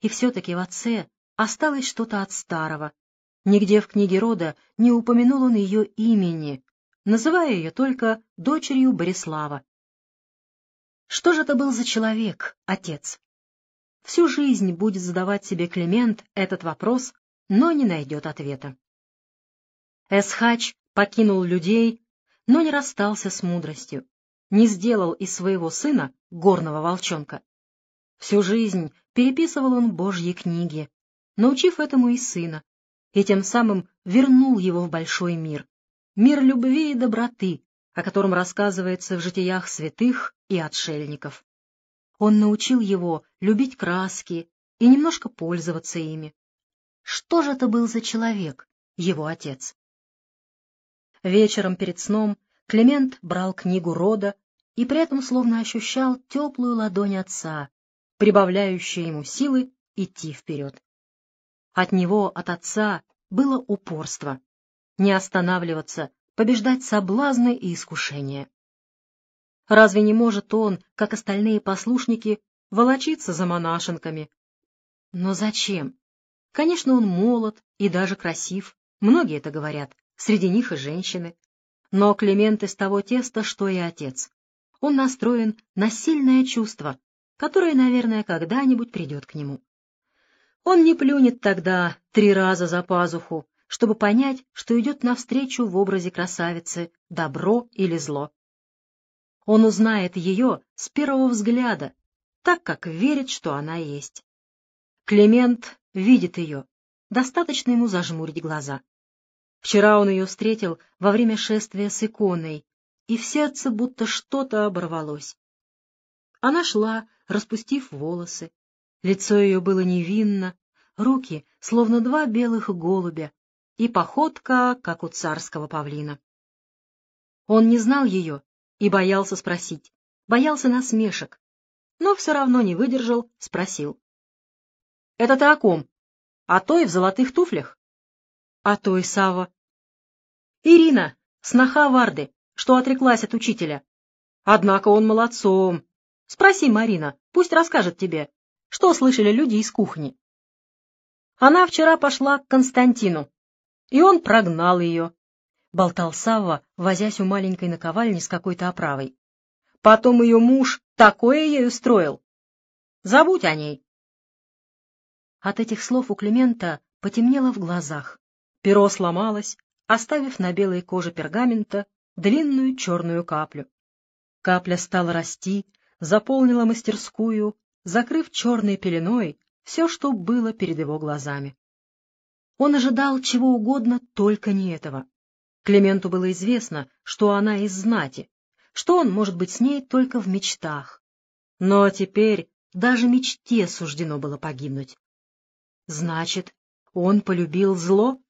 И все-таки в отце осталось что-то от старого. Нигде в книге рода не упомянул он ее имени, называя ее только дочерью Борислава. Что же это был за человек, отец? Всю жизнь будет задавать себе Климент этот вопрос, но не найдет ответа. Эсхач покинул людей, но не расстался с мудростью, не сделал из своего сына горного волчонка. Всю жизнь переписывал он Божьи книги, научив этому и сына, и тем самым вернул его в большой мир, мир любви и доброты, о котором рассказывается в житиях святых и отшельников. Он научил его любить краски и немножко пользоваться ими. Что же это был за человек, его отец? Вечером перед сном Климент брал книгу рода и при этом словно ощущал теплую ладонь отца, прибавляющую ему силы идти вперед. От него, от отца, было упорство. Не останавливаться, побеждать соблазны и искушения. Разве не может он, как остальные послушники, волочиться за монашенками? Но зачем? Конечно, он молод и даже красив, многие это говорят, среди них и женщины. Но Климент из того теста, что и отец. Он настроен на сильное чувство, которое, наверное, когда-нибудь придет к нему. Он не плюнет тогда три раза за пазуху, чтобы понять, что идет навстречу в образе красавицы, добро или зло. Он узнает ее с первого взгляда, так как верит, что она есть. Климент видит ее, достаточно ему зажмурить глаза. Вчера он ее встретил во время шествия с иконой, и в сердце будто что-то оборвалось. Она шла, распустив волосы, Лицо ее было невинно, руки, словно два белых голубя, и походка, как у царского павлина. Он не знал ее и боялся спросить, боялся насмешек, но все равно не выдержал, спросил. — Это ты о ком? О той в золотых туфлях? — О той, Сава. Ирина, сноха Варды, что отреклась от учителя. Однако он молодцом. Спроси, Марина, пусть расскажет тебе, что слышали люди из кухни? Она вчера пошла к Константину, и он прогнал ее, — болтал Савва, возясь у маленькой наковальни с какой-то оправой. Потом ее муж такое ей устроил. Забудь о ней. От этих слов у Климента потемнело в глазах. Перо сломалось, оставив на белой коже пергамента длинную черную каплю. Капля стала расти, заполнила мастерскую, закрыв черной пеленой все, что было перед его глазами. Он ожидал чего угодно, только не этого. Клименту было известно, что она из знати, что он может быть с ней только в мечтах. Но теперь даже мечте суждено было погибнуть. Значит, он полюбил зло?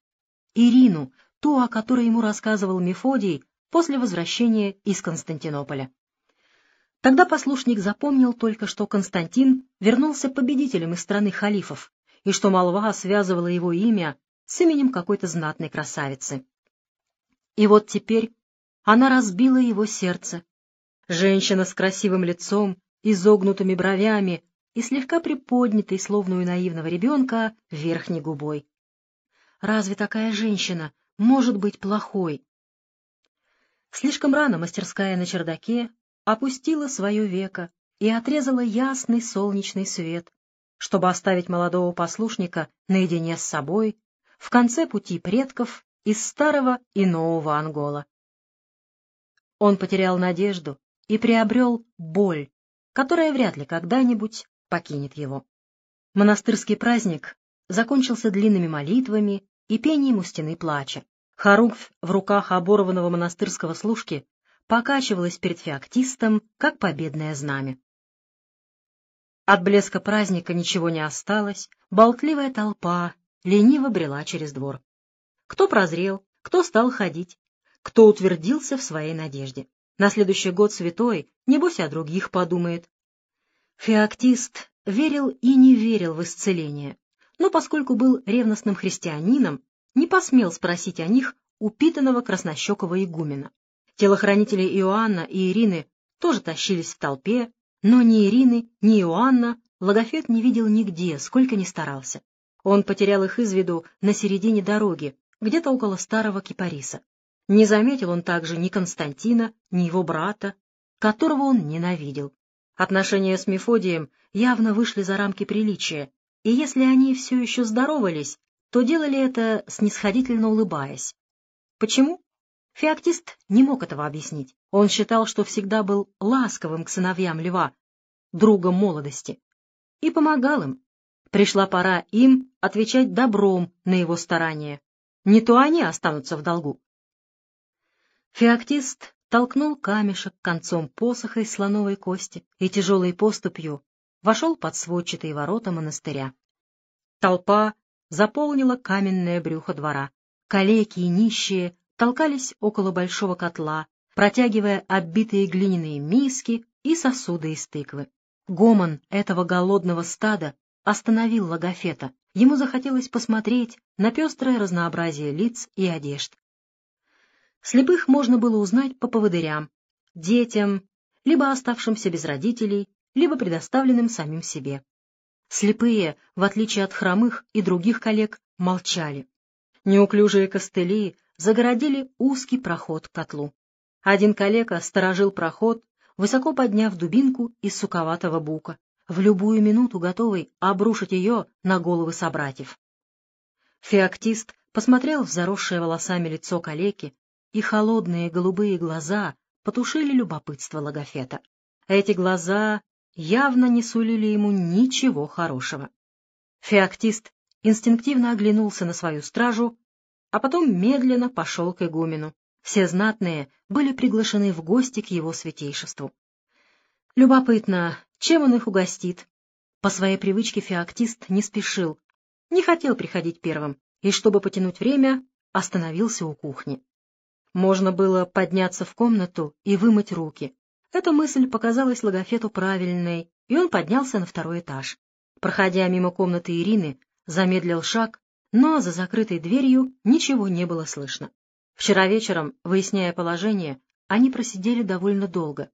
Ирину, ту, о которой ему рассказывал Мефодий после возвращения из Константинополя. Тогда послушник запомнил только, что Константин вернулся победителем из страны халифов, и что молва связывала его имя с именем какой-то знатной красавицы. И вот теперь она разбила его сердце. Женщина с красивым лицом, изогнутыми бровями и слегка приподнятой, словно у наивного ребенка, верхней губой. Разве такая женщина может быть плохой? Слишком рано мастерская на чердаке опустила свое веко и отрезала ясный солнечный свет, чтобы оставить молодого послушника наедине с собой в конце пути предков из старого и нового Ангола. Он потерял надежду и приобрел боль, которая вряд ли когда-нибудь покинет его. Монастырский праздник закончился длинными молитвами и пением у стены плача. Харуф в руках оборванного монастырского служки покачивалась перед феоктистом, как победное знамя. От блеска праздника ничего не осталось, болтливая толпа лениво брела через двор. Кто прозрел, кто стал ходить, кто утвердился в своей надежде. На следующий год святой, небось, о других подумает. Феоктист верил и не верил в исцеление, но поскольку был ревностным христианином, не посмел спросить о них упитанного краснощекого игумена. Телохранители Иоанна и Ирины тоже тащились в толпе, но ни Ирины, ни Иоанна Логофет не видел нигде, сколько ни старался. Он потерял их из виду на середине дороги, где-то около старого кипариса. Не заметил он также ни Константина, ни его брата, которого он ненавидел. Отношения с Мефодием явно вышли за рамки приличия, и если они все еще здоровались, то делали это снисходительно улыбаясь. Почему? Феоктист не мог этого объяснить. Он считал, что всегда был ласковым к сыновьям льва, другом молодости, и помогал им. Пришла пора им отвечать добром на его старания. Не то они останутся в долгу. Феоктист толкнул камешек концом посоха из слоновой кости и тяжелой поступью вошел под сводчатые ворота монастыря. Толпа заполнила каменное брюхо двора. Калеки и нищие толкались около большого котла, протягивая оббитые глиняные миски и сосуды из тыквы. Гомон этого голодного стада остановил Логофета. Ему захотелось посмотреть на пестрое разнообразие лиц и одежд. Слепых можно было узнать по поводырям, детям, либо оставшимся без родителей, либо предоставленным самим себе. Слепые, в отличие от хромых и других коллег, молчали. Неуклюжие костыли загородили узкий проход к котлу. Один коллега сторожил проход, высоко подняв дубинку из суковатого бука, в любую минуту готовый обрушить ее на головы собратьев. Феоктист посмотрел в заросшее волосами лицо калеки и холодные голубые глаза потушили любопытство Логофета. Эти глаза явно не сулили ему ничего хорошего. Феоктист инстинктивно оглянулся на свою стражу, а потом медленно пошел к игумену. Все знатные были приглашены в гости к его святейшеству. Любопытно, чем он их угостит? По своей привычке феоктист не спешил, не хотел приходить первым, и, чтобы потянуть время, остановился у кухни. Можно было подняться в комнату и вымыть руки. Эта мысль показалась Логофету правильной, и он поднялся на второй этаж. Проходя мимо комнаты Ирины, замедлил шаг, но за закрытой дверью ничего не было слышно. Вчера вечером, выясняя положение, они просидели довольно долго.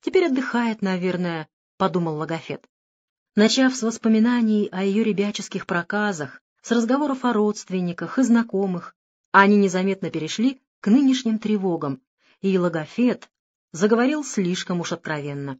«Теперь отдыхает, наверное», — подумал Логофет. Начав с воспоминаний о ее ребяческих проказах, с разговоров о родственниках и знакомых, они незаметно перешли к нынешним тревогам, и Логофет заговорил слишком уж откровенно.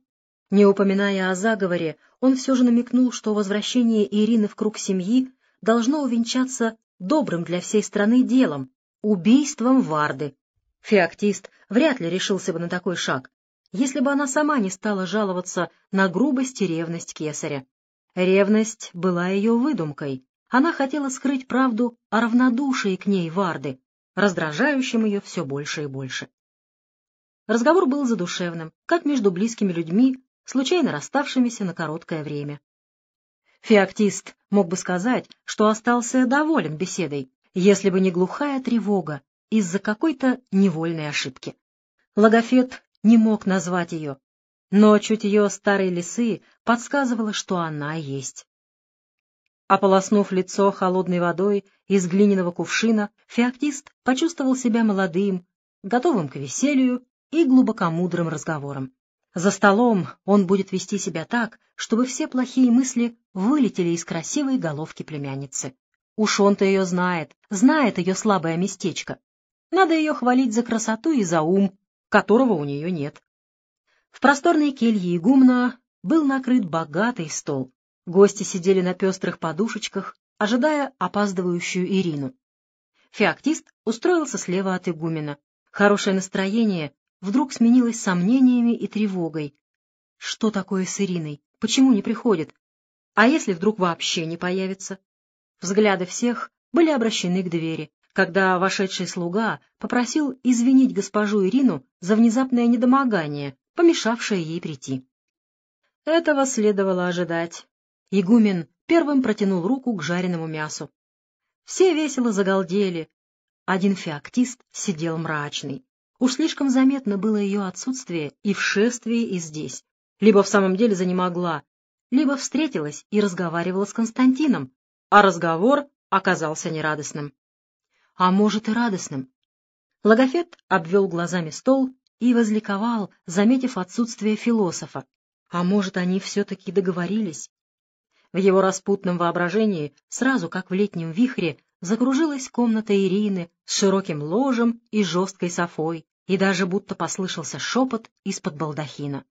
Не упоминая о заговоре, он все же намекнул, что возвращение Ирины в круг семьи должно увенчаться добрым для всей страны делом — убийством Варды. Феоктист вряд ли решился бы на такой шаг, если бы она сама не стала жаловаться на грубость и ревность кесаря. Ревность была ее выдумкой. Она хотела скрыть правду о равнодушии к ней Варды, раздражающим ее все больше и больше. Разговор был задушевным, как между близкими людьми, случайно расставшимися на короткое время. Феоктист мог бы сказать, что остался доволен беседой, если бы не глухая тревога из-за какой-то невольной ошибки. Логофет не мог назвать ее, но чутье старой лисы подсказывало, что она есть. Ополоснув лицо холодной водой из глиняного кувшина, феоктист почувствовал себя молодым, готовым к веселью и глубокомудрым разговорам. За столом он будет вести себя так, чтобы все плохие мысли вылетели из красивой головки племянницы. Уж он-то ее знает, знает ее слабое местечко. Надо ее хвалить за красоту и за ум, которого у нее нет. В просторной келье игумна был накрыт богатый стол, Гости сидели на пестрых подушечках, ожидая опаздывающую Ирину. Феоктист устроился слева от игумена. Хорошее настроение вдруг сменилось сомнениями и тревогой. Что такое с Ириной? Почему не приходит? А если вдруг вообще не появится? Взгляды всех были обращены к двери, когда вошедший слуга попросил извинить госпожу Ирину за внезапное недомогание, помешавшее ей прийти. Этого следовало ожидать. Игумен первым протянул руку к жареному мясу. Все весело загалдели. Один феоктист сидел мрачный. Уж слишком заметно было ее отсутствие и в шествии, и здесь. Либо в самом деле занемогла, либо встретилась и разговаривала с Константином, а разговор оказался нерадостным. А может и радостным. Логофет обвел глазами стол и возликовал, заметив отсутствие философа. А может, они все-таки договорились? В его распутном воображении, сразу как в летнем вихре, закружилась комната Ирины с широким ложем и жесткой софой, и даже будто послышался шепот из-под балдахина.